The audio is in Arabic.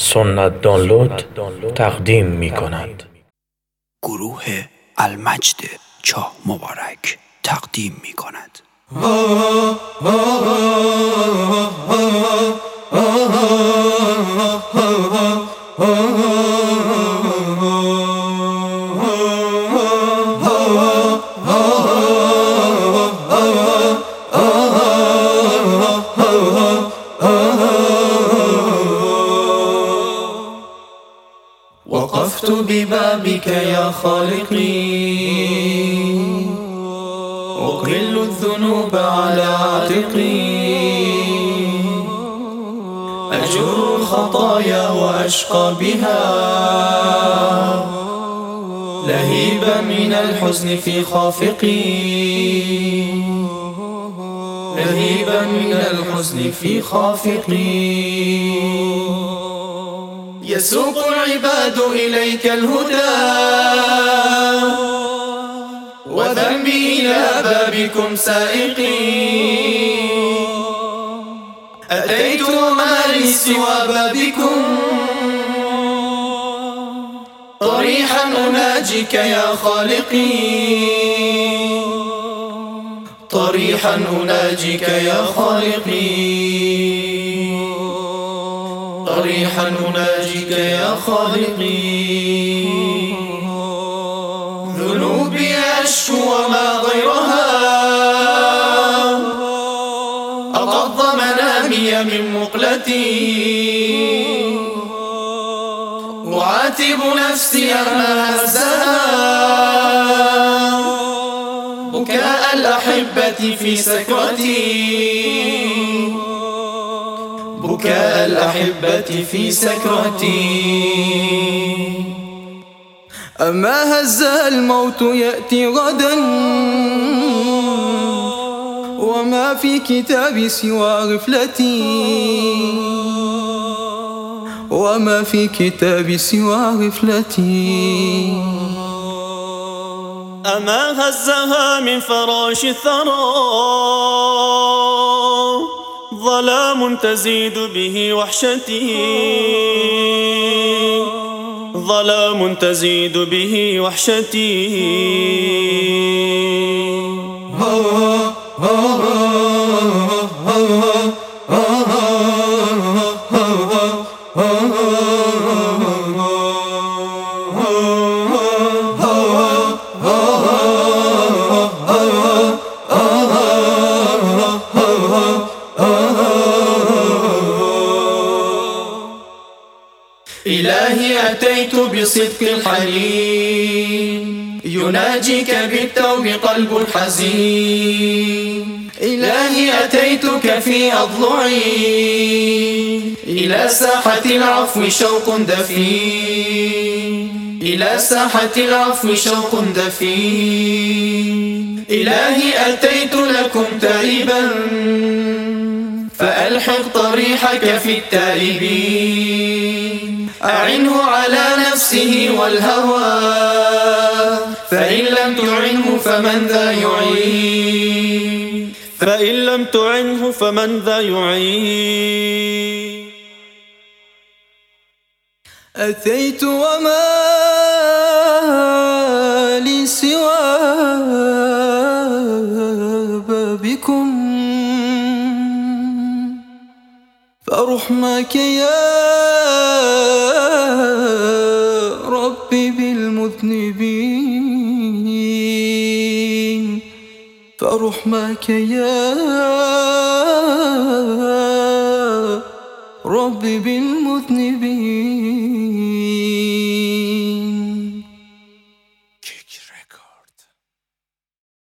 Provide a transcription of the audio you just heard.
سنت دانلود تقدیم می کند گروه المجد چاه مبارک تقدیم می کند ببابك يا خالقي. أقل الذنوب على عاتقي. أجر الخطايا وأشقى بها. لهيبا من الحزن في خافقي. لهيبا من الحزن في خافقي. يسوق العباد إليك الهدى. وذنبي إلى بابكم سائقي. أتيت وما لي سوى بابكم. طريحا أناجيك يا خالقي. طريحا أناجيك يا خالقي. صريحا أناجيك يا خالقي. ذنوبي أشكو وما غيرها. أقض منامي من مقلتي. أعاتب نفسي أما هزها. بكاء الأحبة في سكرتي بكاء الأحبة في سكرتي. أما هز الموت يأتي غدا. وما في كتابي سوى غفلتي. وما في كتابي سوى غفلتي. أما هزها من فراش الثرى. ظلام تزيد به وحشتي ظلام تزيد به وحشتي إلهي أتيت بصدق الحليم يناجيك بالتوب قلب حزين. إلهي أتيتك في أضلعي إلى ساحة العفو شوق دفين. إلى ساحة العفو شوق دفين. إلهي أتيت لكم تائبا. فألحق طريحك في التائبين. أعنه على نفسه والهوى. فإن لم تعنه فمن ذا يعين؟ فإن لم تعنه فمن ذا يعين؟ أتيت وما لي سوى بابكم فرحمك يا فاروح معك يا ربي بالمذنبين.